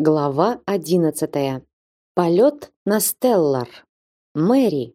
Глава одиннадцатая. Полет на Стеллар. Мэри.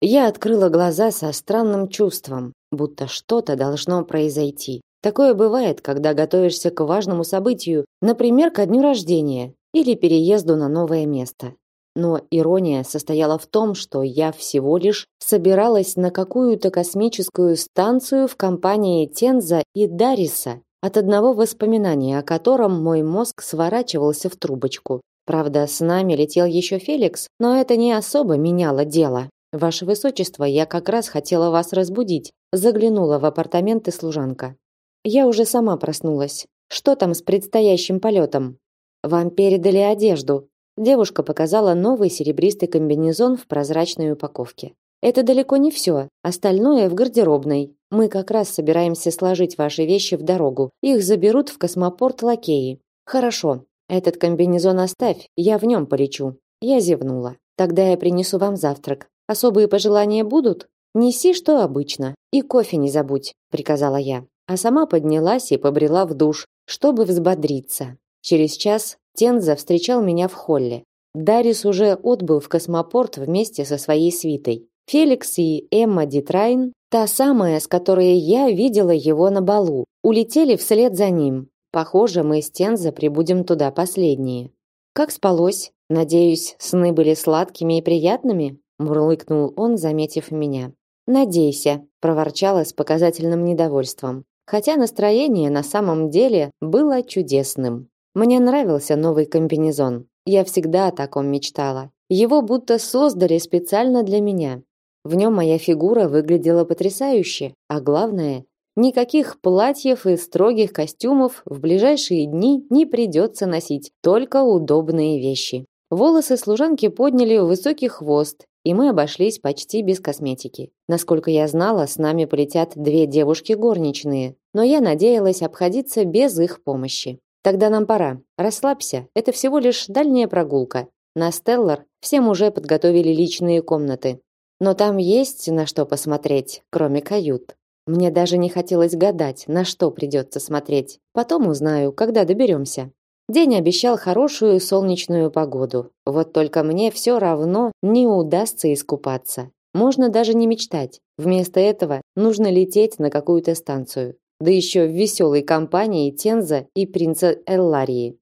Я открыла глаза со странным чувством, будто что-то должно произойти. Такое бывает, когда готовишься к важному событию, например, ко дню рождения или переезду на новое место. Но ирония состояла в том, что я всего лишь собиралась на какую-то космическую станцию в компании Тенза и Дариса, от одного воспоминания о котором мой мозг сворачивался в трубочку. Правда, с нами летел еще Феликс, но это не особо меняло дело. Ваше высочество, я как раз хотела вас разбудить. Заглянула в апартаменты служанка. Я уже сама проснулась. Что там с предстоящим полетом? Вам передали одежду. Девушка показала новый серебристый комбинезон в прозрачной упаковке. Это далеко не все. Остальное в гардеробной. Мы как раз собираемся сложить ваши вещи в дорогу. Их заберут в космопорт лакеи. Хорошо. Этот комбинезон оставь, я в нем полечу. Я зевнула. Тогда я принесу вам завтрак. Особые пожелания будут? Неси, что обычно. И кофе не забудь, приказала я. А сама поднялась и побрела в душ, чтобы взбодриться. Через час Тенза встречал меня в холле. Дарис уже отбыл в космопорт вместе со своей свитой. Феликс и Эмма Дитрайн, та самая, с которой я видела его на балу, улетели вслед за ним. Похоже, мы с Тенза прибудем туда последние. Как спалось? Надеюсь, сны были сладкими и приятными, мурлыкнул он, заметив меня. Надейся, проворчала с показательным недовольством. Хотя настроение на самом деле было чудесным. Мне нравился новый комбинезон. Я всегда о таком мечтала. Его будто создали специально для меня. В нем моя фигура выглядела потрясающе, а главное, никаких платьев и строгих костюмов в ближайшие дни не придется носить, только удобные вещи. Волосы служанки подняли в высокий хвост, и мы обошлись почти без косметики. Насколько я знала, с нами полетят две девушки горничные, но я надеялась обходиться без их помощи. Тогда нам пора. Расслабься, это всего лишь дальняя прогулка. На Стеллар всем уже подготовили личные комнаты. Но там есть на что посмотреть, кроме кают. Мне даже не хотелось гадать, на что придется смотреть. Потом узнаю, когда доберемся. День обещал хорошую солнечную погоду. Вот только мне все равно не удастся искупаться. Можно даже не мечтать. Вместо этого нужно лететь на какую-то станцию. Да еще в веселой компании Тенза и принца Элларии.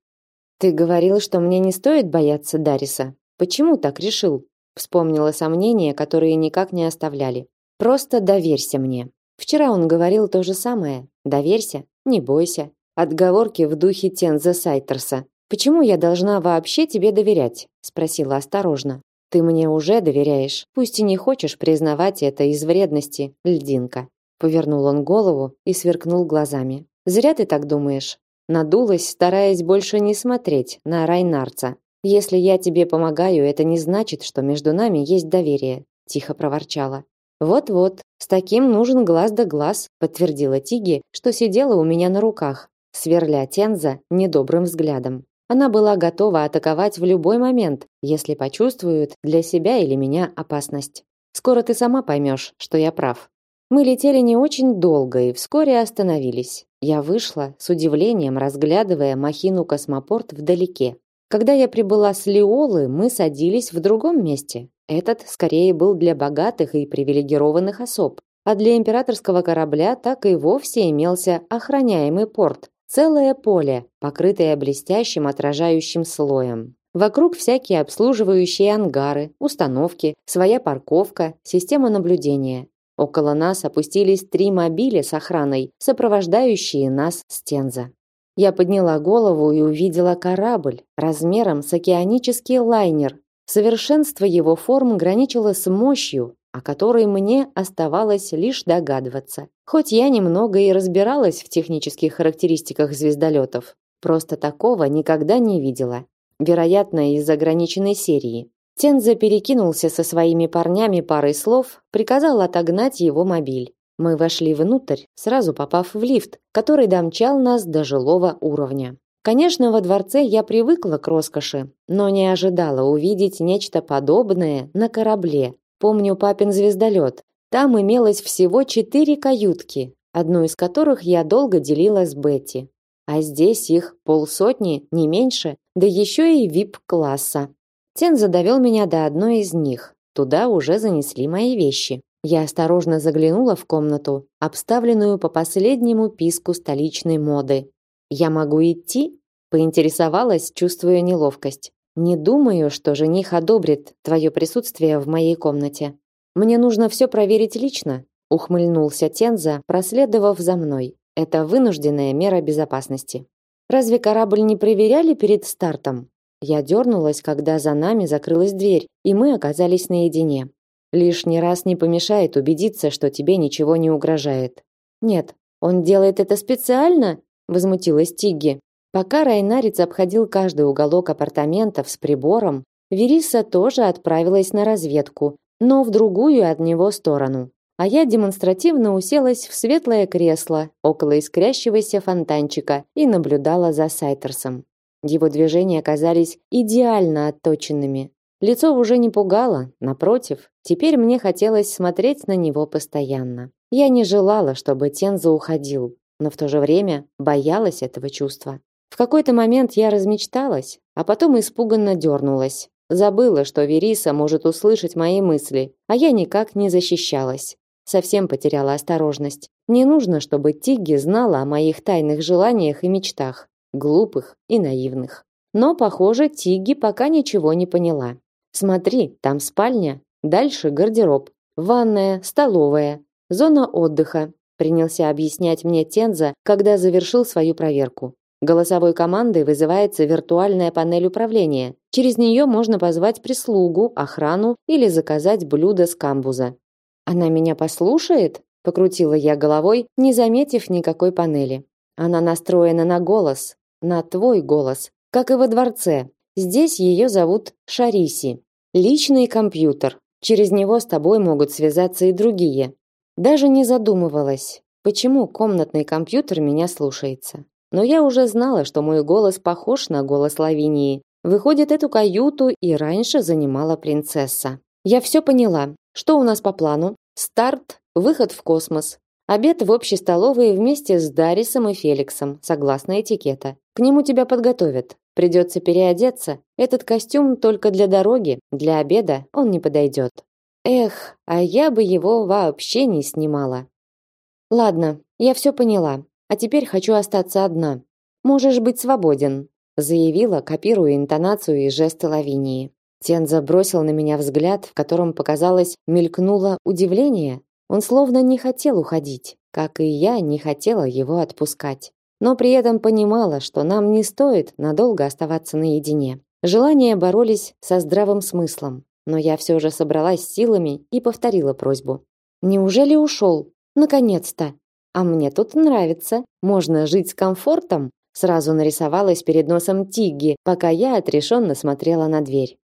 Ты говорил, что мне не стоит бояться Дариса. Почему так решил? Вспомнила сомнения, которые никак не оставляли. Просто доверься мне. Вчера он говорил то же самое. Доверься, не бойся. Отговорки в духе Тенза Сайтерса. Почему я должна вообще тебе доверять? спросила осторожно. Ты мне уже доверяешь, пусть и не хочешь признавать это из вредности, льдинка. Повернул он голову и сверкнул глазами. Зря ты так думаешь. Надулась, стараясь больше не смотреть на Райнарца. Если я тебе помогаю, это не значит, что между нами есть доверие, тихо проворчала. Вот-вот, с таким нужен глаз да глаз, подтвердила Тиги, что сидела у меня на руках, сверля Тенза недобрым взглядом. Она была готова атаковать в любой момент, если почувствует для себя или меня опасность. Скоро ты сама поймешь, что я прав. Мы летели не очень долго и вскоре остановились. Я вышла с удивлением, разглядывая махину космопорт вдалеке. Когда я прибыла с Лиолы, мы садились в другом месте. Этот скорее был для богатых и привилегированных особ, а для императорского корабля так и вовсе имелся охраняемый порт, целое поле, покрытое блестящим отражающим слоем. Вокруг всякие обслуживающие ангары, установки, своя парковка, система наблюдения. Около нас опустились три мобиля с охраной, сопровождающие нас с Тенза. Я подняла голову и увидела корабль размером с океанический лайнер. Совершенство его форм граничило с мощью, о которой мне оставалось лишь догадываться. Хоть я немного и разбиралась в технических характеристиках звездолетов, просто такого никогда не видела. Вероятно, из ограниченной серии. Тенза перекинулся со своими парнями парой слов, приказал отогнать его мобиль. Мы вошли внутрь, сразу попав в лифт, который домчал нас до жилого уровня. Конечно, во дворце я привыкла к роскоши, но не ожидала увидеть нечто подобное на корабле. Помню папин звездолет. Там имелось всего четыре каютки, одну из которых я долго делила с Бетти. А здесь их полсотни, не меньше. да еще и VIP-класса. Тенза довел меня до одной из них. Туда уже занесли мои вещи. Я осторожно заглянула в комнату, обставленную по последнему писку столичной моды. Я могу идти? Поинтересовалась, чувствуя неловкость. Не думаю, что жених одобрит твое присутствие в моей комнате. Мне нужно все проверить лично, ухмыльнулся Тенза, проследовав за мной. Это вынужденная мера безопасности. Разве корабль не проверяли перед стартом? Я дернулась, когда за нами закрылась дверь, и мы оказались наедине. Лишний раз не помешает убедиться, что тебе ничего не угрожает. Нет, он делает это специально, возмутилась Тигги. Пока Райнарец обходил каждый уголок апартаментов с прибором, Вериса тоже отправилась на разведку, но в другую от него сторону. А я демонстративно уселась в светлое кресло около искрящегося фонтанчика и наблюдала за Сайтерсом. Его движения оказались идеально отточенными. Лицо уже не пугало, напротив, теперь мне хотелось смотреть на него постоянно. Я не желала, чтобы Тенза уходил, но в то же время боялась этого чувства. В какой-то момент я размечталась, а потом испуганно дернулась. Забыла, что Вериса может услышать мои мысли, а я никак не защищалась. Совсем потеряла осторожность. Не нужно, чтобы Тигги знала о моих тайных желаниях и мечтах, глупых и наивных. Но, похоже, Тигги пока ничего не поняла. Смотри, там спальня, дальше гардероб, ванная, столовая, зона отдыха, принялся объяснять мне Тенза, когда завершил свою проверку. Голосовой командой вызывается виртуальная панель управления. Через нее можно позвать прислугу, охрану или заказать блюдо с камбуза. Она меня послушает? Покрутила я головой, не заметив никакой панели. Она настроена на голос, на твой голос, как и во дворце. Здесь ее зовут Шариси. Личный компьютер. Через него с тобой могут связаться и другие. Даже не задумывалась, почему комнатный компьютер меня слушается. Но я уже знала, что мой голос похож на голос Лавинии. Выходит, эту каюту и раньше занимала принцесса. Я все поняла. Что у нас по плану? Старт, выход в космос. Обед в общей столовой вместе с Дарисом и Феликсом, согласно этикета. К нему тебя подготовят. Придется переодеться. Этот костюм только для дороги, для обеда он не подойдет. Эх, а я бы его вообще не снимала. Ладно, я все поняла. А теперь хочу остаться одна. Можешь быть свободен, заявила, копируя интонацию и жесты Лавинии. Тенза бросил на меня взгляд, в котором показалось мелькнуло удивление. Он словно не хотел уходить, как и я не хотела его отпускать. Но при этом понимала, что нам не стоит надолго оставаться наедине. Желания боролись со здравым смыслом, но я все же собралась силами и повторила просьбу. Неужели ушел? Наконец-то. А мне тут нравится. Можно жить с комфортом. Сразу нарисовалась перед носом Тигги, пока я отрешенно смотрела на дверь.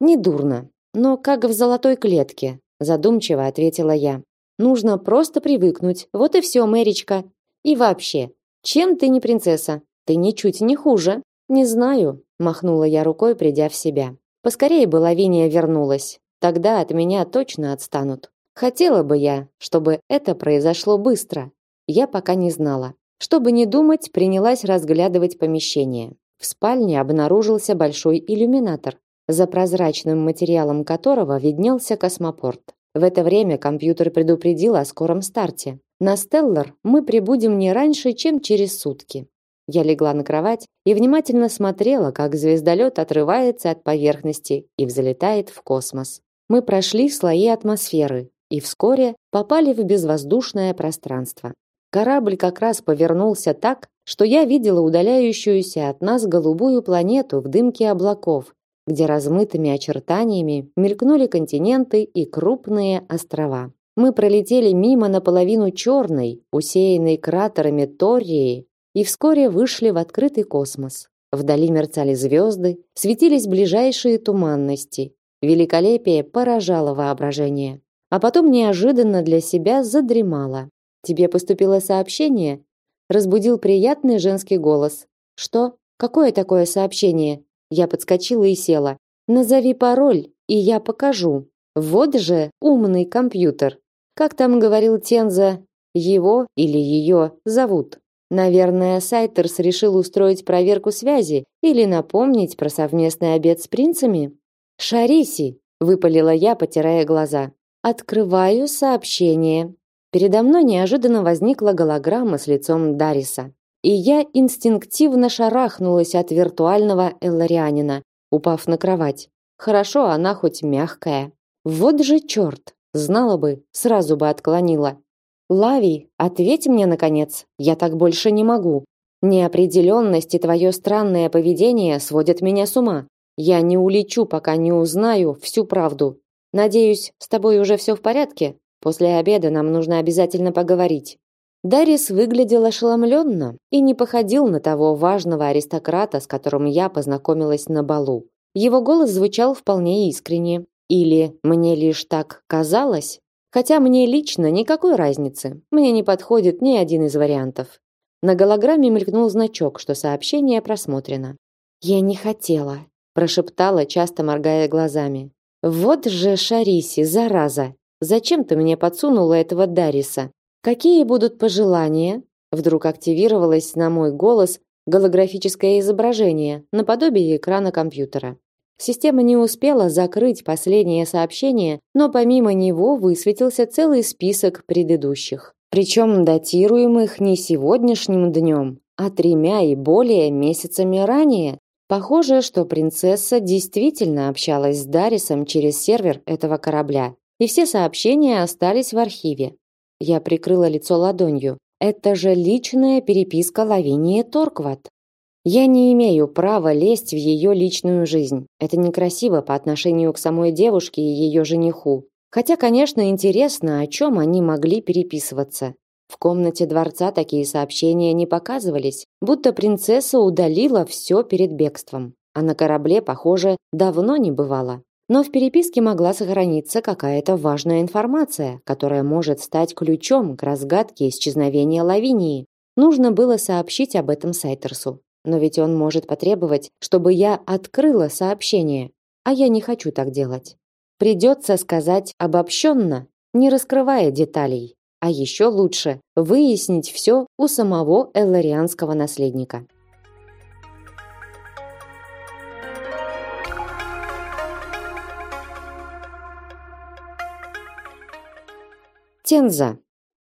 Недурно, но как в золотой клетке, задумчиво ответила я. Нужно просто привыкнуть. Вот и все, Мэричка. И вообще, чем ты не принцесса? Ты ничуть не хуже. Не знаю, махнула я рукой, придя в себя. Поскорее бы Лавиния вернулась. Тогда от меня точно отстанут. Хотела бы я, чтобы это произошло быстро, я пока не знала. Чтобы не думать, принялась разглядывать помещение. В спальне обнаружился большой иллюминатор, за прозрачным материалом которого виднелся космопорт. В это время компьютер предупредил о скором старте. На Стеллар мы прибудем не раньше, чем через сутки. Я легла на кровать и внимательно смотрела, как звездолет отрывается от поверхности и взлетает в космос. Мы прошли слои атмосферы и вскоре попали в безвоздушное пространство. Корабль как раз повернулся так, что я видела удаляющуюся от нас голубую планету в дымке облаков, где размытыми очертаниями мелькнули континенты и крупные острова. Мы пролетели мимо наполовину черной, усеянной кратерами Тории, и вскоре вышли в открытый космос. Вдали мерцали звезды, светились ближайшие туманности. Великолепие поражало воображение. А потом неожиданно для себя задремало. Тебе поступило сообщение? Разбудил приятный женский голос. Что? Какое такое сообщение? Я подскочила и села. Назови пароль, и я покажу. Вот же умный компьютер. Как там говорил Тенза, его или ее зовут? Наверное, Сайтерс решил устроить проверку связи или напомнить про совместный обед с принцами. Шариси, выпалила я, потирая глаза. Открываю сообщение. Передо мной неожиданно возникла голограмма с лицом Дариса. И я инстинктивно шарахнулась от виртуального элларианина, упав на кровать. Хорошо, она хоть мягкая. Вот же черт! Знала бы, сразу бы отклонила. Лави, ответь мне наконец. Я так больше не могу. Неопределенность и твое странное поведение сводят меня с ума. Я не улечу, пока не узнаю всю правду. Надеюсь, с тобой уже все в порядке. После обеда нам нужно обязательно поговорить. Дарис выглядел ошеломленно и не походил на того важного аристократа, с которым я познакомилась на балу. Его голос звучал вполне искренне. Или мне лишь так казалось? Хотя мне лично никакой разницы. Мне не подходит ни один из вариантов. На голограмме мелькнул значок, что сообщение просмотрено. Я не хотела, прошептала, часто моргая глазами. Вот же Шариси, зараза. Зачем ты мне подсунула этого Дариса? Какие будут пожелания? Вдруг активировалось на мой голос голографическое изображение наподобие экрана компьютера. Система не успела закрыть последнее сообщение, но помимо него высветился целый список предыдущих, причем датируемых не сегодняшним днем, а тремя и более месяцами ранее. Похоже, что принцесса действительно общалась с Дарисом через сервер этого корабля, и все сообщения остались в архиве. Я прикрыла лицо ладонью. Это же личная переписка Лавинии Торкват. Я не имею права лезть в ее личную жизнь. Это некрасиво по отношению к самой девушке и ее жениху. Хотя, конечно, интересно, о чем они могли переписываться. В комнате дворца такие сообщения не показывались, будто принцесса удалила все перед бегством. А на корабле, похоже, давно не бывало. Но в переписке могла сохраниться какая-то важная информация, которая может стать ключом к разгадке исчезновения Лавинии. Нужно было сообщить об этом Сайтерсу. Но ведь он может потребовать, чтобы я открыла сообщение, а я не хочу так делать. Придется сказать обобщенно, не раскрывая деталей. А еще лучше выяснить все у самого элларианского наследника. Тенза.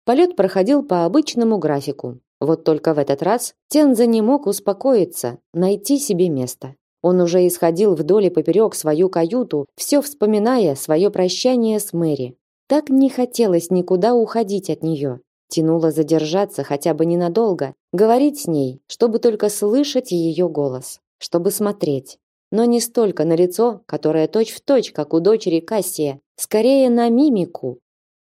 Полет проходил по обычному графику. Вот только в этот раз Тенза не мог успокоиться, найти себе место. Он уже исходил вдоль и поперек свою каюту, все вспоминая свое прощание с Мэри. Так не хотелось никуда уходить от нее. Тянуло задержаться хотя бы ненадолго, говорить с ней, чтобы только слышать ее голос, чтобы смотреть. Но не столько на лицо, которое точь-в-точь, точь, как у дочери Кассия, скорее на мимику,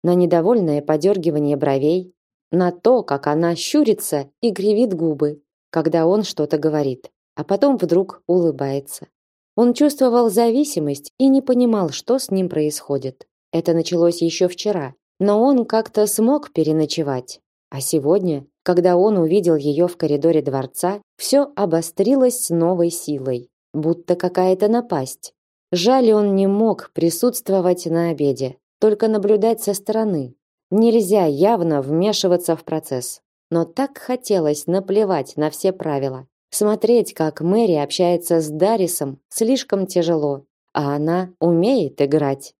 на недовольное подергивание бровей, на то, как она щурится и кривит губы, когда он что-то говорит, а потом вдруг улыбается. Он чувствовал зависимость и не понимал, что с ним происходит. Это началось еще вчера, но он как-то смог переночевать. А сегодня, когда он увидел ее в коридоре дворца, все обострилось с новой силой, будто какая-то напасть. Жаль, он не мог присутствовать на обеде, только наблюдать со стороны, Нельзя явно вмешиваться в процесс. Но так хотелось наплевать на все правила. Смотреть, как Мэри общается с Дарисом, слишком тяжело, а она умеет играть.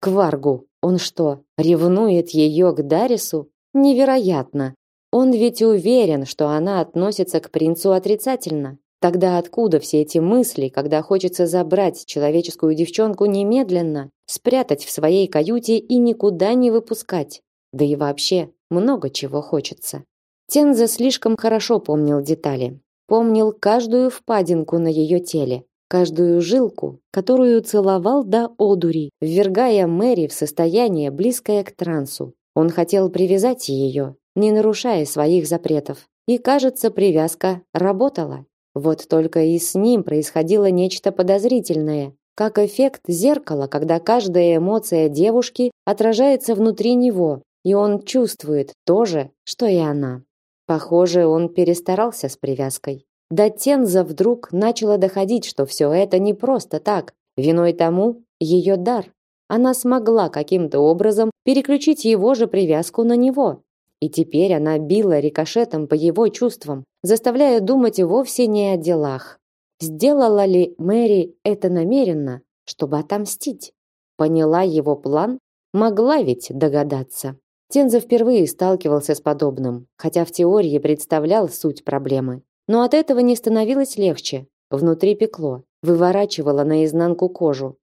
Кваргу, он что, ревнует ее к Дарису? Невероятно. Он ведь уверен, что она относится к принцу отрицательно. Тогда откуда все эти мысли, когда хочется забрать человеческую девчонку немедленно, спрятать в своей каюте и никуда не выпускать? Да и вообще, много чего хочется. Тенза слишком хорошо помнил детали. Помнил каждую впадинку на ее теле, каждую жилку, которую целовал до одури, ввергая Мэри в состояние, близкое к трансу. Он хотел привязать ее, не нарушая своих запретов. И, кажется, привязка работала. Вот только и с ним происходило нечто подозрительное, как эффект зеркала, когда каждая эмоция девушки отражается внутри него, и он чувствует то же, что и она. Похоже, он перестарался с привязкой. До Тенза вдруг начало доходить, что все это не просто так. Виной тому ее дар. Она смогла каким-то образом переключить его же привязку на него. И теперь она била рикошетом по его чувствам, заставляя думать вовсе не о делах. Сделала ли Мэри это намеренно, чтобы отомстить? Поняла его план? Могла ведь догадаться. Тенза впервые сталкивался с подобным, хотя в теории представлял суть проблемы. Но от этого не становилось легче. Внутри пекло, выворачивало наизнанку кожу.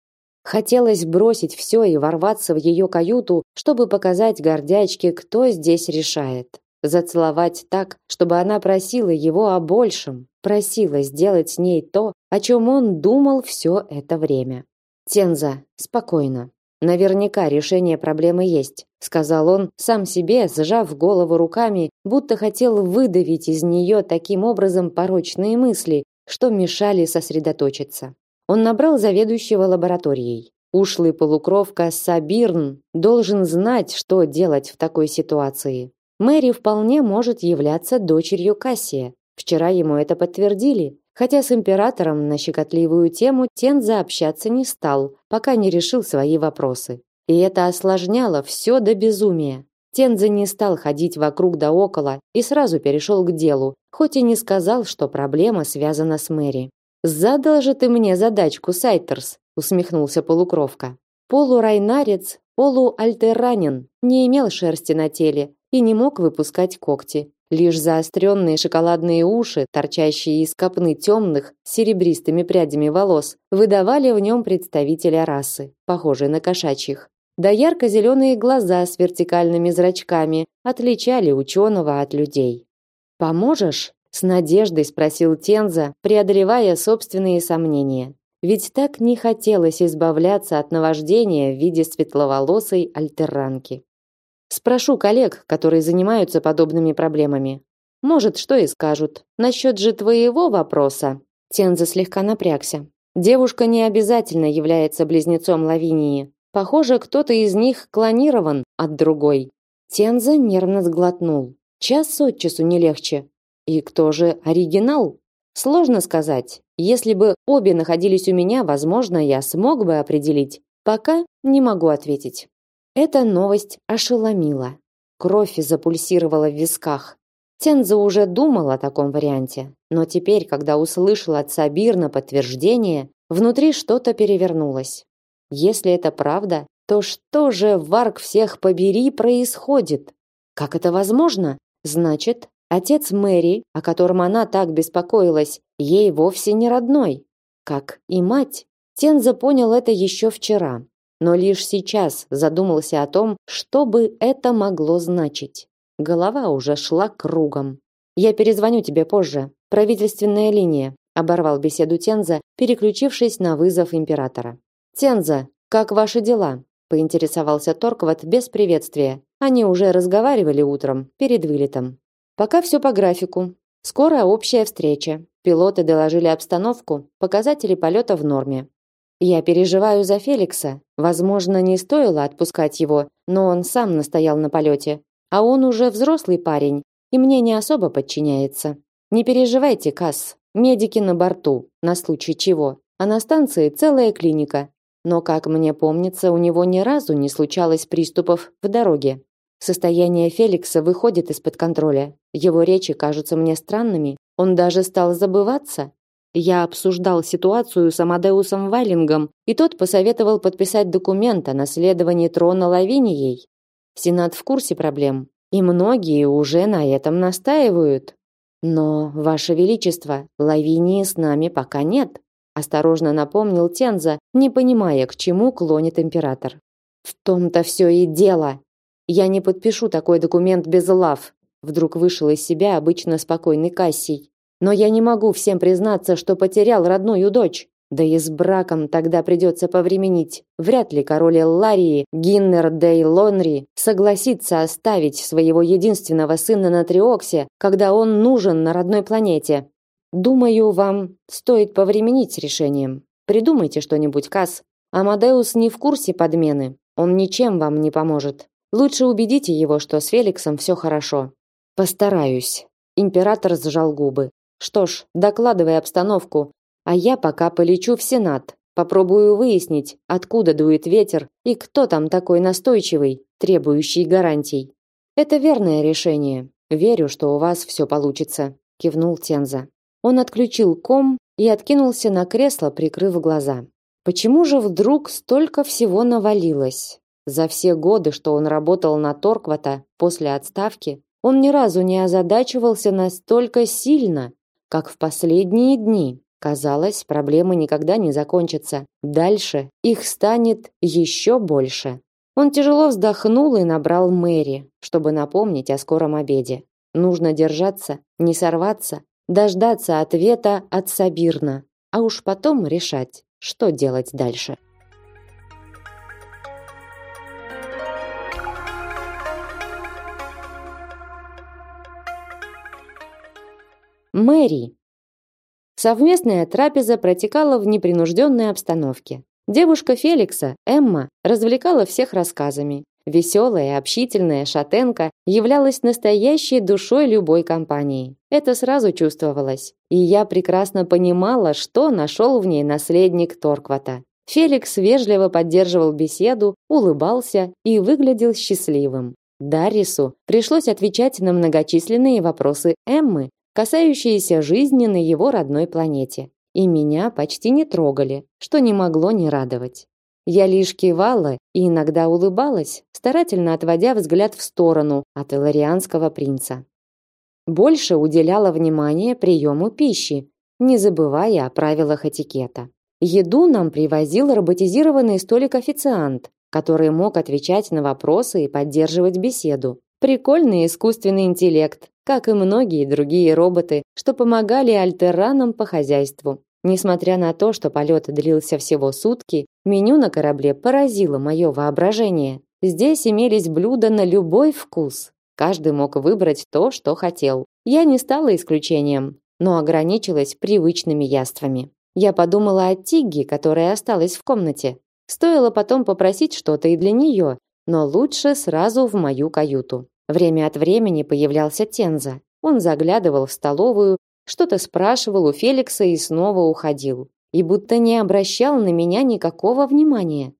Хотелось бросить все и ворваться в ее каюту, чтобы показать гордячке, кто здесь решает. Зацеловать так, чтобы она просила его о большем, просила сделать с ней то, о чем он думал все это время. Тенза, спокойно. Наверняка решение проблемы есть, сказал он сам себе, сжав голову руками, будто хотел выдавить из нее таким образом порочные мысли, что мешали сосредоточиться. Он набрал заведующего лабораторией. Ушлый полукровка Сабирн должен знать, что делать в такой ситуации. Мэри вполне может являться дочерью Кассия. Вчера ему это подтвердили, хотя с императором на щекотливую тему Тенза общаться не стал, пока не решил свои вопросы. И это осложняло все до безумия. Тенза не стал ходить вокруг да около и сразу перешел к делу, хоть и не сказал, что проблема связана с Мэри. Задал же ты мне задачку, Сайтерс, усмехнулся полукровка. Полурайнарец, полуальтерранин, не имел шерсти на теле и не мог выпускать когти. Лишь заостренные шоколадные уши, торчащие из копны темных серебристыми прядями волос, выдавали в нем представителя расы, похожей на кошачьих. Да ярко-зеленые глаза с вертикальными зрачками отличали ученого от людей. «Поможешь?» С надеждой спросил Тенза, преодолевая собственные сомнения. Ведь так не хотелось избавляться от наваждения в виде светловолосой альтерранки. Спрошу коллег, которые занимаются подобными проблемами. Может, что и скажут. Насчет же твоего вопроса. Тенза слегка напрягся. Девушка не обязательно является близнецом Лавинии. Похоже, кто-то из них клонирован от другой. Тенза нервно сглотнул. Час от часу не легче. И кто же оригинал? Сложно сказать. Если бы обе находились у меня, возможно, я смог бы определить. Пока не могу ответить. Эта новость ошеломила. Кровь запульсировала в висках. Тенза уже думал о таком варианте, но теперь, когда услышал от Сабирна подтверждение, внутри что-то перевернулось. Если это правда, то что же, Варк всех побери, происходит? Как это возможно? Значит, Отец Мэри, о котором она так беспокоилась, ей вовсе не родной, как и мать. Тенза понял это еще вчера, но лишь сейчас задумался о том, что бы это могло значить. Голова уже шла кругом. Я перезвоню тебе позже. Правительственная линия, оборвал беседу Тенза, переключившись на вызов императора. Тенза, как ваши дела? поинтересовался Торкват без приветствия. Они уже разговаривали утром перед вылетом. Пока все по графику. Скоро общая встреча. Пилоты доложили обстановку, показатели полета в норме. Я переживаю за Феликса. Возможно, не стоило отпускать его, но он сам настоял на полете. А он уже взрослый парень и мне не особо подчиняется. Не переживайте, Касс. Медики на борту, на случай чего. А на станции целая клиника. Но, как мне помнится, у него ни разу не случалось приступов в дороге. Состояние Феликса выходит из-под контроля. Его речи кажутся мне странными. Он даже стал забываться. Я обсуждал ситуацию с Амадеусом Вайлингом, и тот посоветовал подписать документ о наследовании трона Лавинией. Сенат в курсе проблем, и многие уже на этом настаивают. Но, ваше величество, Лавинии с нами пока нет, осторожно напомнил Тенза, не понимая, к чему клонит император. В том-то все и дело, я не подпишу такой документ без лав. Вдруг вышел из себя обычно спокойный Кассий. Но я не могу всем признаться, что потерял родную дочь. Да и с браком тогда придется повременить. Вряд ли король Элларии, Гиннер Дей Лонри, согласится оставить своего единственного сына на Триоксе, когда он нужен на родной планете. Думаю, вам стоит повременить с решением. Придумайте что-нибудь, Кас. Амадеус не в курсе подмены. Он ничем вам не поможет. Лучше убедите его, что с Феликсом все хорошо. Постараюсь. Император сжал губы. Что ж, докладывай обстановку, а я пока полечу в Сенат. Попробую выяснить, откуда дует ветер и кто там такой настойчивый, требующий гарантий. Это верное решение. Верю, что у вас все получится, кивнул Тенза. Он отключил ком и откинулся на кресло, прикрыв глаза. Почему же вдруг столько всего навалилось? За все годы, что он работал на Торквата после отставки, он ни разу не озадачивался настолько сильно, как в последние дни. Казалось, проблемы никогда не закончатся. Дальше их станет еще больше. Он тяжело вздохнул и набрал Мэри, чтобы напомнить о скором обеде. Нужно держаться, не сорваться, дождаться ответа от Сабирна, а уж потом решать, что делать дальше. Мэри. Совместная трапеза протекала в непринужденной обстановке. Девушка Феликса, Эмма, развлекала всех рассказами. Веселая, общительная шатенка являлась настоящей душой любой компании. Это сразу чувствовалось. И я прекрасно понимала, что нашел в ней наследник Торквата. Феликс вежливо поддерживал беседу, улыбался и выглядел счастливым. Дарису пришлось отвечать на многочисленные вопросы Эммы, касающиеся жизни на его родной планете. И меня почти не трогали, что не могло не радовать. Я лишь кивала и иногда улыбалась, старательно отводя взгляд в сторону от эларианского принца. Больше уделяла внимание приему пищи, не забывая о правилах этикета. Еду нам привозил роботизированный столик-официант, который мог отвечать на вопросы и поддерживать беседу. Прикольный искусственный интеллект, как и многие другие роботы, что помогали альтеранам по хозяйству. Несмотря на то, что полет длился всего сутки, меню на корабле поразило мое воображение. Здесь имелись блюда на любой вкус. Каждый мог выбрать то, что хотел. Я не стала исключением, но ограничилась привычными яствами. Я подумала о Тигге, которая осталась в комнате. Стоило потом попросить что-то и для нее, но лучше сразу в мою каюту. Время от времени появлялся Тенза. Он заглядывал в столовую, что-то спрашивал у Феликса и снова уходил. И будто не обращал на меня никакого внимания.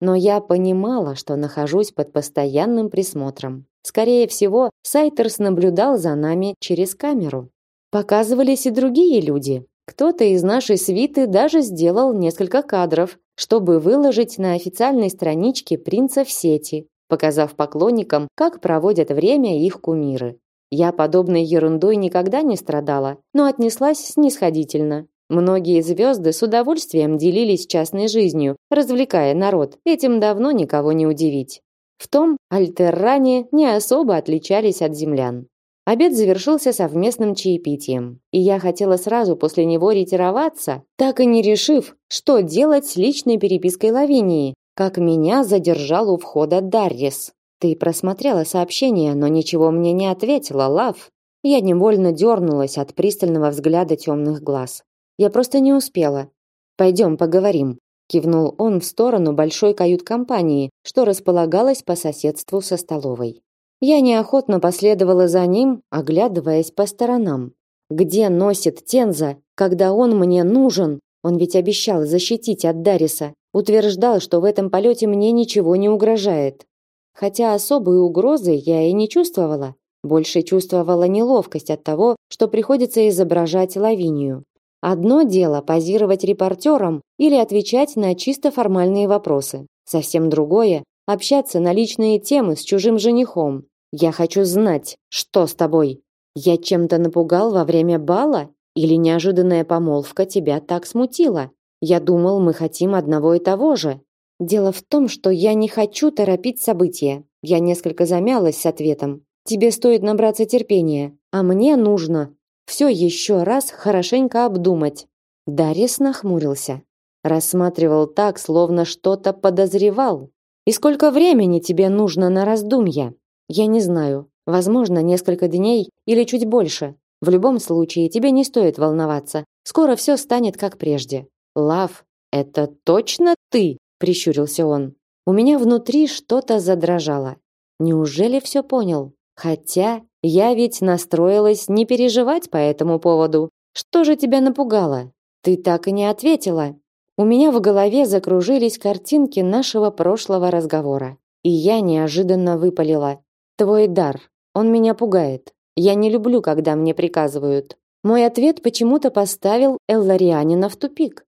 Но я понимала, что нахожусь под постоянным присмотром. Скорее всего, Сайтерс наблюдал за нами через камеру. Показывались и другие люди. Кто-то из нашей свиты даже сделал несколько кадров, чтобы выложить на официальной страничке принца в сети, показав поклонникам, как проводят время их кумиры. Я подобной ерундой никогда не страдала, но отнеслась снисходительно. Многие звезды с удовольствием делились частной жизнью, развлекая народ. Этим давно никого не удивить. В том альтерране не особо отличались от землян. Обед завершился совместным чаепитием, и я хотела сразу после него ретироваться, так и не решив, что делать с личной перепиской Лавинии, как меня задержал у входа Даррис. Ты просмотрела сообщение, но ничего мне не ответила, Лав. Я невольно дернулась от пристального взгляда темных глаз. Я просто не успела. Пойдем поговорим. Кивнул он в сторону большой кают-компании, что располагалась по соседству со столовой. Я неохотно последовала за ним, оглядываясь по сторонам. Где носит Тенза, когда он мне нужен? Он ведь обещал защитить от Дариса, утверждал, что в этом полете мне ничего не угрожает. Хотя особой угрозы я и не чувствовала, больше чувствовала неловкость от того, что приходится изображать Лавинию. Одно дело позировать репортером или отвечать на чисто формальные вопросы. Совсем другое общаться на личные темы с чужим женихом. Я хочу знать, что с тобой. Я чем-то напугал во время бала или неожиданная помолвка тебя так смутила? Я думал, мы хотим одного и того же. Дело в том, что я не хочу торопить события. Я несколько замялась с ответом. Тебе стоит набраться терпения, а мне нужно все еще раз хорошенько обдумать. Дарис нахмурился, рассматривал так, словно что-то подозревал. И сколько времени тебе нужно на раздумья? Я не знаю. Возможно, несколько дней или чуть больше. В любом случае, тебе не стоит волноваться. Скоро все станет как прежде. Лав, это точно ты? прищурился он. У меня внутри что-то задрожало. Неужели все понял? Хотя я ведь настроилась не переживать по этому поводу. Что же тебя напугало? Ты так и не ответила. У меня в голове закружились картинки нашего прошлого разговора, и я неожиданно выпалила: Твой дар. Он меня пугает. Я не люблю, когда мне приказывают. Мой ответ почему-то поставил Элларианина в тупик.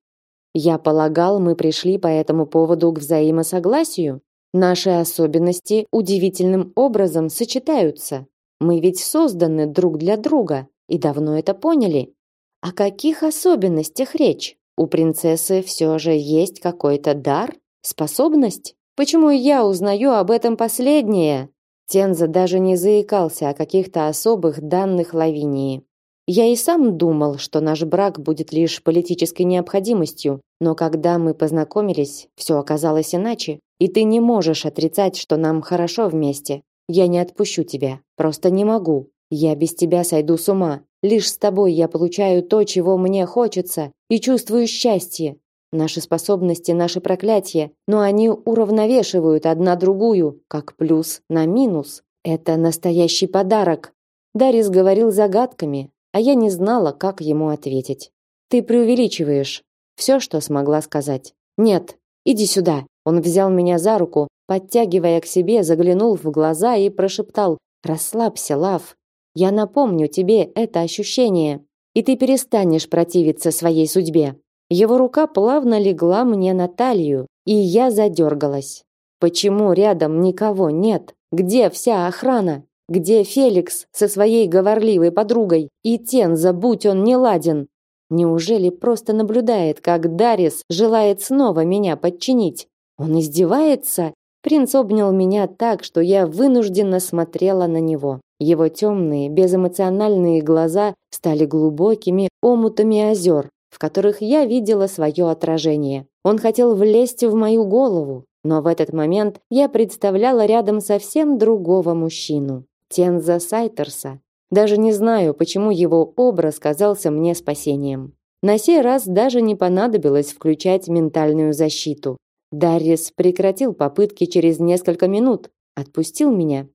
Я полагал, мы пришли по этому поводу к взаимосогласию. Наши особенности удивительным образом сочетаются. Мы ведь созданы друг для друга и давно это поняли. О каких особенностях речь? У принцессы все же есть какой-то дар, способность? Почему я узнаю об этом последнее? Тенза даже не заикался о каких-то особых данных Лавинии. Я и сам думал, что наш брак будет лишь политической необходимостью, но когда мы познакомились, все оказалось иначе, и ты не можешь отрицать, что нам хорошо вместе. Я не отпущу тебя, просто не могу. Я без тебя сойду с ума. Лишь с тобой я получаю то, чего мне хочется, и чувствую счастье. Наши способности, наши проклятия, но они уравновешивают одна другую, как плюс на минус. Это настоящий подарок. Дарис говорил загадками, а я не знала, как ему ответить. Ты преувеличиваешь. Все, что смогла сказать. Нет, иди сюда. Он взял меня за руку, подтягивая к себе, заглянул в глаза и прошептал: "Расслабься, Лав. Я напомню тебе это ощущение, и ты перестанешь противиться своей судьбе". Его рука плавно легла мне на талию, и я задергалась. Почему рядом никого нет? Где вся охрана? Где Феликс со своей говорливой подругой? И Тенза, будь он не ладен. Неужели просто наблюдает, как Дарис желает снова меня подчинить? Он издевается? Принц обнял меня так, что я вынужденно смотрела на него. Его темные, безэмоциональные глаза стали глубокими омутами озер, в которых я видела свое отражение. Он хотел влезть в мою голову, но в этот момент я представляла рядом совсем другого мужчину. Тенза Сайтерса. Даже не знаю, почему его образ казался мне спасением. На сей раз даже не понадобилось включать ментальную защиту. Даррис прекратил попытки через несколько минут, отпустил меня.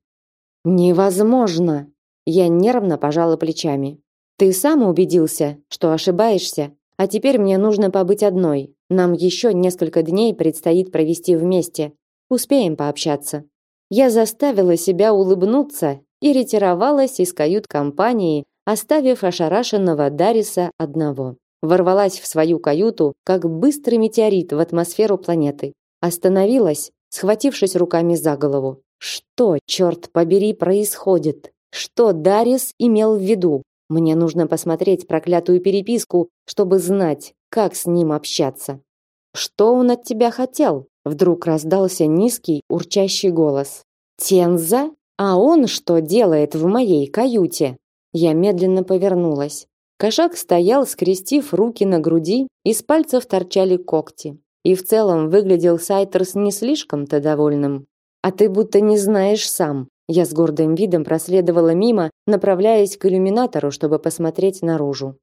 Невозможно. Я нервно пожала плечами. Ты сам убедился, что ошибаешься, а теперь мне нужно побыть одной. Нам еще несколько дней предстоит провести вместе. Успеем пообщаться. Я заставила себя улыбнуться и ретировалась из кают-компании, оставив ошарашенного Дариса одного. Ворвалась в свою каюту, как быстрый метеорит в атмосферу планеты. Остановилась, схватившись руками за голову. Что, черт побери, происходит? Что Дарис имел в виду? Мне нужно посмотреть проклятую переписку, чтобы знать, как с ним общаться. Что он от тебя хотел? Вдруг раздался низкий, урчащий голос. Тенза? А он что делает в моей каюте? Я медленно повернулась. Кошак стоял, скрестив руки на груди, из пальцев торчали когти. И в целом выглядел Сайтерс не слишком-то довольным. А ты будто не знаешь сам. Я с гордым видом проследовала мимо, направляясь к иллюминатору, чтобы посмотреть наружу.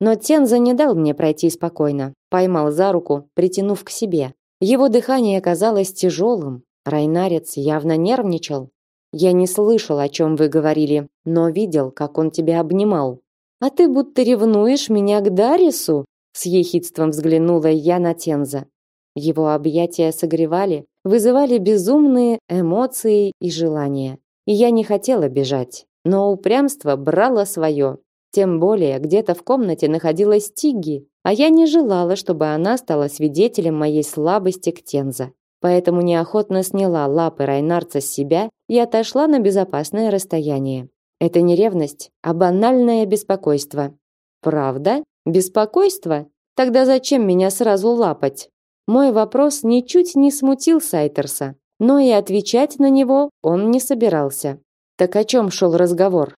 Но Тенза не дал мне пройти спокойно, поймал за руку, притянув к себе. Его дыхание казалось тяжелым. Райнарец явно нервничал. Я не слышал, о чем вы говорили, но видел, как он тебя обнимал. А ты будто ревнуешь меня к Дарису? С ехидством взглянула я на Тенза. Его объятия согревали, вызывали безумные эмоции и желания. И я не хотела бежать, но упрямство брало свое. Тем более, где-то в комнате находилась Тигги, а я не желала, чтобы она стала свидетелем моей слабости к Тенза. Поэтому неохотно сняла лапы Райнарца с себя и отошла на безопасное расстояние. Это не ревность, а банальное беспокойство. Правда? Беспокойство? Тогда зачем меня сразу лапать? Мой вопрос ничуть не смутил Сайтерса, но и отвечать на него он не собирался. Так о чем шел разговор?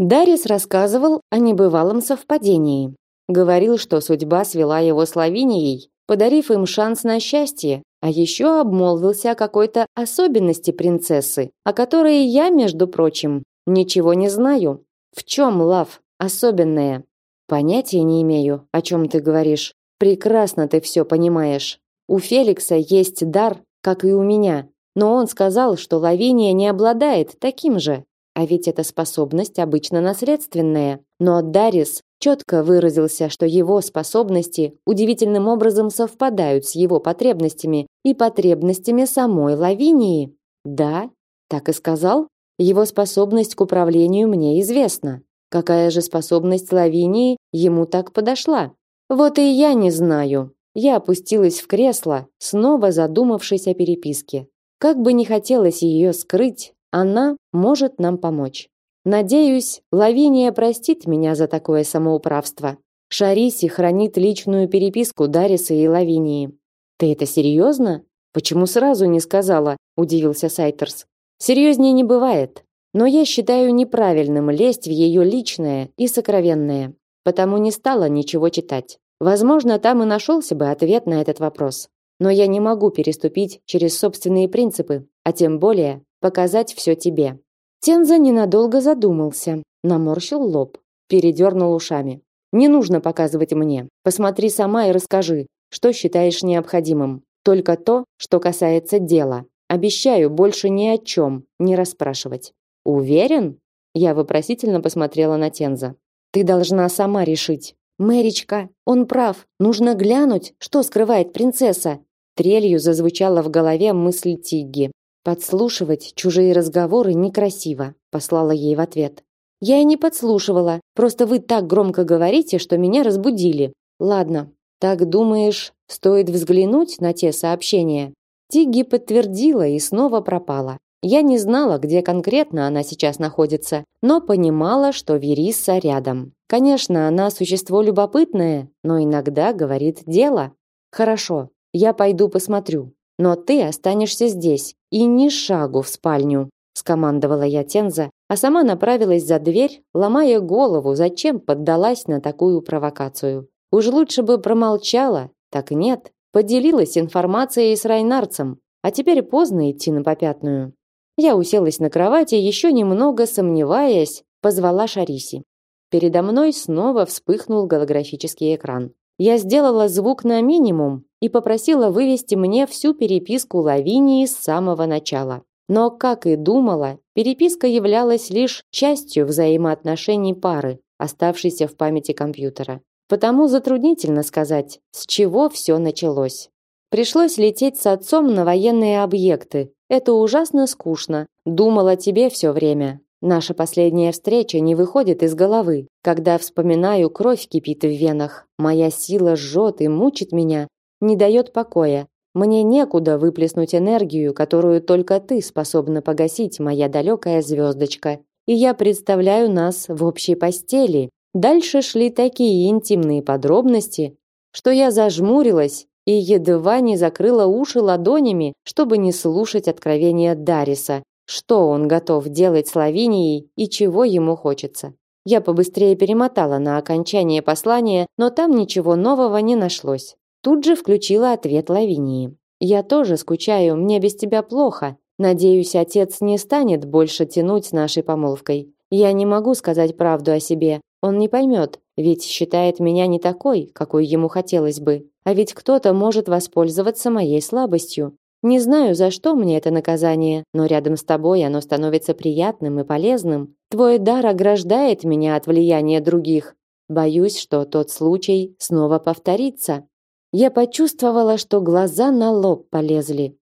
Дарис рассказывал о небывалом совпадении. Говорил, что судьба свела его с Лавинией, подарив им шанс на счастье, а еще обмолвился о какой-то особенности принцессы, о которой я, между прочим, ничего не знаю. В чем, Лав, особенное? Понятия не имею, о чем ты говоришь. Прекрасно ты все понимаешь. У Феликса есть дар, как и у меня, но он сказал, что Лавиния не обладает таким же. А ведь эта способность обычно наследственная. Но Дарис четко выразился, что его способности удивительным образом совпадают с его потребностями и потребностями самой Лавинии. Да, так и сказал. Его способность к управлению мне известна. Какая же способность Лавинии ему так подошла? Вот и я не знаю. Я опустилась в кресло, снова задумавшись о переписке. Как бы не хотелось ее скрыть, она может нам помочь. Надеюсь, Лавиния простит меня за такое самоуправство. Шариси хранит личную переписку Дариса и Лавинии. Ты это серьезно? Почему сразу не сказала? удивился Сайтерс. Серьезнее не бывает. Но я считаю неправильным лезть в ее личное и сокровенное, потому не стала ничего читать. Возможно, там и нашелся бы ответ на этот вопрос. Но я не могу переступить через собственные принципы, а тем более показать все тебе. Тенза ненадолго задумался, наморщил лоб, передернул ушами. Не нужно показывать мне. Посмотри сама и расскажи, что считаешь необходимым. Только то, что касается дела. Обещаю больше ни о чем не расспрашивать. Уверен? Я вопросительно посмотрела на Тенза. Ты должна сама решить. Мэричка, он прав. Нужно глянуть, что скрывает принцесса. Трелью зазвучала в голове мысль Тигги. Подслушивать чужие разговоры некрасиво, послала ей в ответ. Я и не подслушивала, просто вы так громко говорите, что меня разбудили. Ладно, так думаешь, стоит взглянуть на те сообщения? Тигги подтвердила и снова пропала. Я не знала, где конкретно она сейчас находится, но понимала, что Верисса рядом. Конечно, она существо любопытное, но иногда говорит дело. Хорошо, я пойду посмотрю. Но ты останешься здесь и ни шагу в спальню, скомандовала я Тенза, а сама направилась за дверь, ломая голову, зачем поддалась на такую провокацию. Уж лучше бы промолчала, так нет, поделилась информацией с Райнарцем, а теперь поздно идти на попятную. Я уселась на кровати, еще немного сомневаясь, позвала Шариси. Передо мной снова вспыхнул голографический экран. Я сделала звук на минимум и попросила вывести мне всю переписку Лавинии с самого начала. Но, как и думала, переписка являлась лишь частью взаимоотношений пары, оставшейся в памяти компьютера. Потому затруднительно сказать, с чего все началось. Пришлось лететь с отцом на военные объекты, это ужасно скучно. Думала о тебе все время. Наша последняя встреча не выходит из головы. Когда вспоминаю, кровь кипит в венах. Моя сила жжет и мучит меня, не дает покоя. Мне некуда выплеснуть энергию, которую только ты способна погасить, моя далекая звездочка. И я представляю нас в общей постели. Дальше шли такие интимные подробности, что я зажмурилась и едва не закрыла уши ладонями, чтобы не слушать откровения Дариса, что он готов делать с Лавинией и чего ему хочется. Я побыстрее перемотала на окончание послания, но там ничего нового не нашлось. Тут же включила ответ Лавинии. «Я тоже скучаю, мне без тебя плохо. Надеюсь, отец не станет больше тянуть с нашей помолвкой. Я не могу сказать правду о себе, он не поймет, ведь считает меня не такой, какой ему хотелось бы. А ведь кто-то может воспользоваться моей слабостью. Не знаю, за что мне это наказание, но рядом с тобой оно становится приятным и полезным. Твой дар ограждает меня от влияния других. Боюсь, что тот случай снова повторится. Я почувствовала, что глаза на лоб полезли.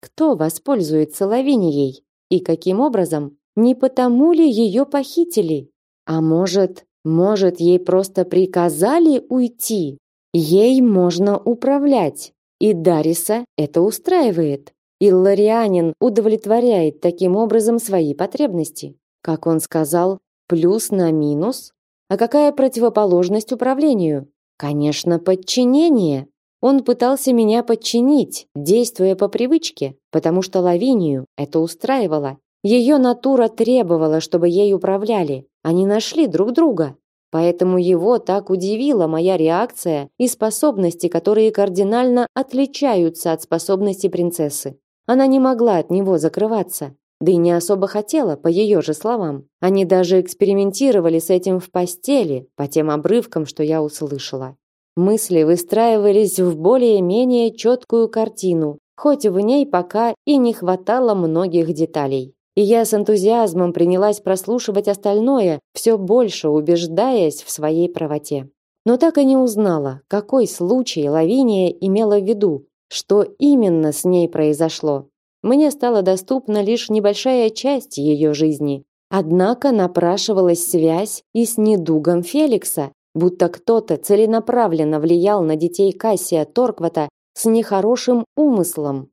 Кто воспользуется Лавинией? И каким образом? Не потому ли ее похитили? А может, может, ей просто приказали уйти? Ей можно управлять, и Дариса это устраивает. Илларианин удовлетворяет таким образом свои потребности. Как он сказал, плюс на минус. А какая противоположность управлению? Конечно, подчинение. Он пытался меня подчинить, действуя по привычке, потому что Лавинию это устраивало. Ее натура требовала, чтобы ей управляли. Они нашли друг друга. Поэтому его так удивила моя реакция и способности, которые кардинально отличаются от способностей принцессы. Она не могла от него закрываться, да и не особо хотела, по ее же словам. Они даже экспериментировали с этим в постели, по тем обрывкам, что я услышала. Мысли выстраивались в более-менее четкую картину, хоть в ней пока и не хватало многих деталей. И я с энтузиазмом принялась прослушивать остальное, все больше убеждаясь в своей правоте. Но так и не узнала, какой случай Лавиния имела в виду, что именно с ней произошло. мне стала доступна лишь небольшая часть ее жизни. Однако напрашивалась связь и с недугом Феликса, будто кто-то целенаправленно влиял на детей Кассия Торквата с нехорошим умыслом.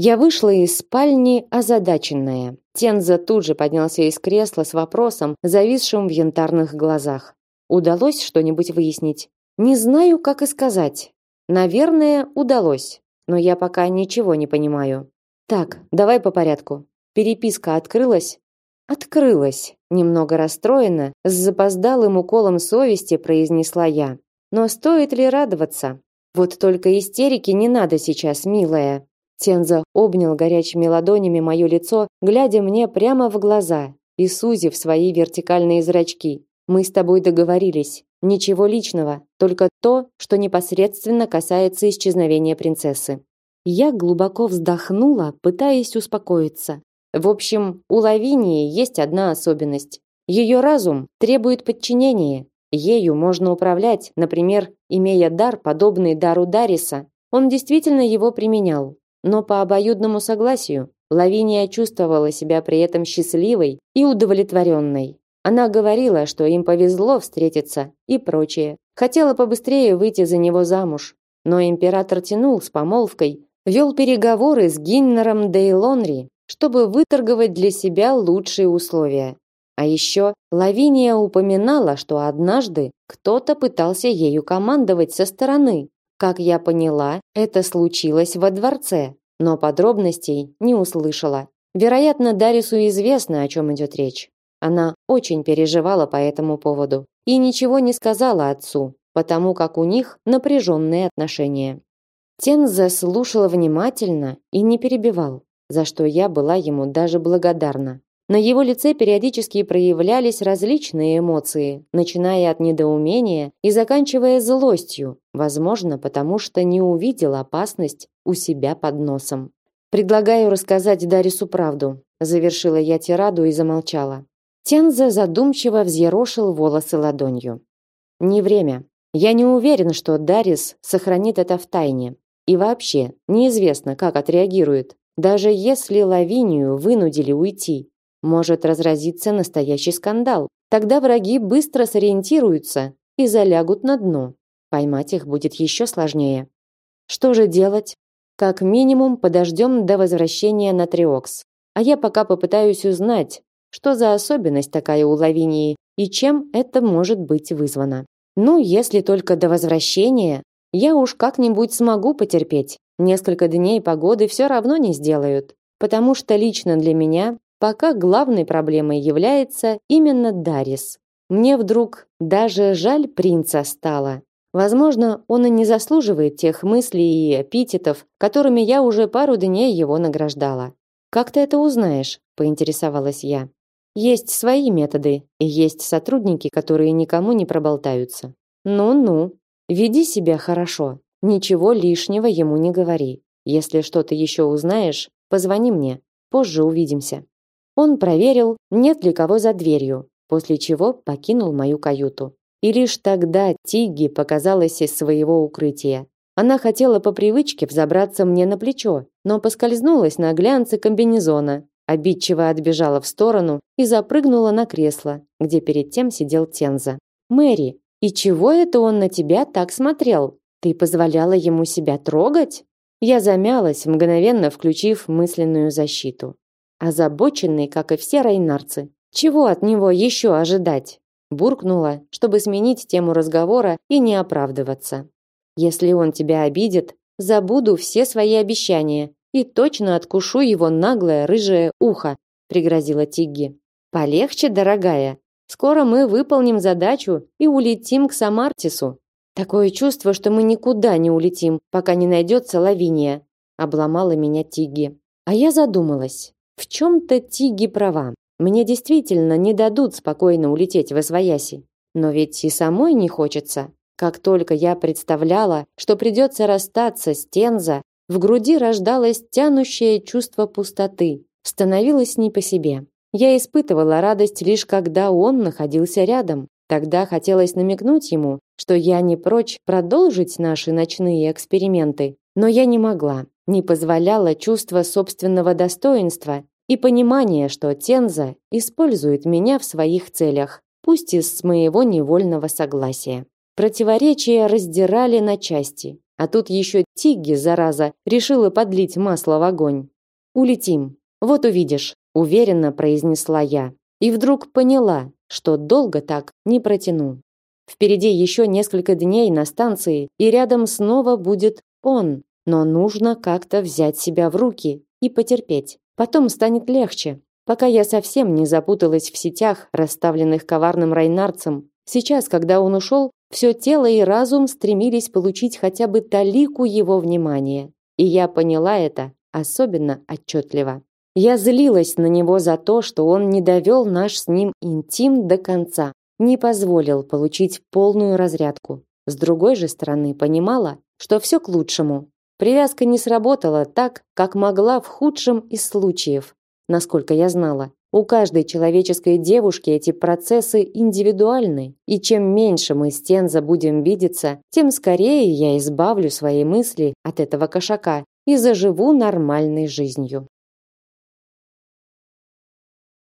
Я вышла из спальни озадаченная. Тенза тут же поднялся из кресла с вопросом, зависшим в янтарных глазах. Удалось что-нибудь выяснить? Не знаю, как и сказать. Наверное, удалось, но я пока ничего не понимаю. Так, давай по порядку. Переписка открылась? Открылась. Немного расстроена, с запоздалым уколом совести произнесла я. Но стоит ли радоваться? Вот только истерики не надо сейчас, милая. Тенза обнял горячими ладонями мое лицо, глядя мне прямо в глаза и сузив свои вертикальные зрачки. Мы с тобой договорились. Ничего личного, только то, что непосредственно касается исчезновения принцессы. Я глубоко вздохнула, пытаясь успокоиться. В общем, у Лавинии есть одна особенность. Ее разум требует подчинения. Ею можно управлять, например, имея дар, подобный дару Дариса. Он действительно его применял но по обоюдному согласию. Лавиния чувствовала себя при этом счастливой и удовлетворенной. Она говорила, что им повезло встретиться и прочее. Хотела побыстрее выйти за него замуж, но император тянул с помолвкой, вел переговоры с Гиннером Дейлонри, чтобы выторговать для себя лучшие условия. А еще Лавиния упоминала, что однажды кто-то пытался ею командовать со стороны, как я поняла, это случилось во дворце, но подробностей не услышала. Вероятно, Дарису известно, о чем идет речь. Она очень переживала по этому поводу и ничего не сказала отцу, потому как у них напряженные отношения. Тенза слушала внимательно и не перебивал, за что я была ему даже благодарна. На его лице периодически проявлялись различные эмоции, начиная от недоумения и заканчивая злостью, возможно, потому что не увидел опасность у себя под носом. Предлагаю рассказать Дарису правду, завершила я тираду и замолчала. Тенза задумчиво взъерошил волосы ладонью. Не время. Я не уверен, что Дарис сохранит это в тайне. И вообще, неизвестно, как отреагирует. Даже если Лавинию вынудили уйти, может разразиться настоящий скандал. Тогда враги быстро сориентируются и залягут на дно. Поймать их будет еще сложнее. Что же делать? Как минимум подождем до возвращения на Триокс. А я пока попытаюсь узнать, что за особенность такая у Лавинии и чем это может быть вызвано. Ну, если только до возвращения, я уж как-нибудь смогу потерпеть. Несколько дней погоды все равно не сделают, потому что лично для меня Пока главной проблемой является именно Дарис. Мне вдруг даже жаль принца стало. Возможно, он и не заслуживает тех мыслей и эпитетов, которыми я уже пару дней его награждала. Как ты это узнаешь? поинтересовалась я. Есть свои методы, и есть сотрудники, которые никому не проболтаются. Ну-ну, веди себя хорошо. Ничего лишнего ему не говори. Если что-то еще узнаешь, позвони мне. Позже увидимся. Он проверил, нет ли кого за дверью, после чего покинул мою каюту. И лишь тогда Тигги показалась из своего укрытия. Она хотела по привычке взобраться мне на плечо, но поскользнулась на глянце комбинезона, обидчиво отбежала в сторону и запрыгнула на кресло, где перед тем сидел Тенза. «Мэри, и чего это он на тебя так смотрел? Ты позволяла ему себя трогать?» Я замялась, мгновенно включив мысленную защиту озабоченный, как и все райнарцы. Чего от него еще ожидать? Буркнула, чтобы сменить тему разговора и не оправдываться. Если он тебя обидит, забуду все свои обещания и точно откушу его наглое рыжее ухо, пригрозила Тигги. Полегче, дорогая. Скоро мы выполним задачу и улетим к Самартису. Такое чувство, что мы никуда не улетим, пока не найдется Лавиния, обломала меня Тигги. А я задумалась. В чем-то Тиги права. Мне действительно не дадут спокойно улететь в Освояси. Но ведь и самой не хочется. Как только я представляла, что придется расстаться с Тенза, в груди рождалось тянущее чувство пустоты. Становилось не по себе. Я испытывала радость лишь когда он находился рядом. Тогда хотелось намекнуть ему, что я не прочь продолжить наши ночные эксперименты, Но я не могла, не позволяла чувство собственного достоинства и понимание, что Тенза использует меня в своих целях, пусть и с моего невольного согласия. Противоречия раздирали на части, а тут еще Тигги, зараза, решила подлить масло в огонь. «Улетим. Вот увидишь», – уверенно произнесла я. И вдруг поняла, что долго так не протяну. Впереди еще несколько дней на станции, и рядом снова будет он. Но нужно как-то взять себя в руки и потерпеть. Потом станет легче, пока я совсем не запуталась в сетях, расставленных коварным райнарцем. Сейчас, когда он ушел, все тело и разум стремились получить хотя бы талику его внимания. И я поняла это особенно отчетливо. Я злилась на него за то, что он не довел наш с ним интим до конца, не позволил получить полную разрядку. С другой же стороны, понимала, что все к лучшему. Привязка не сработала так, как могла в худшем из случаев, насколько я знала. У каждой человеческой девушки эти процессы индивидуальны, и чем меньше мы с Тенза будем видеться, тем скорее я избавлю свои мысли от этого кошака и заживу нормальной жизнью.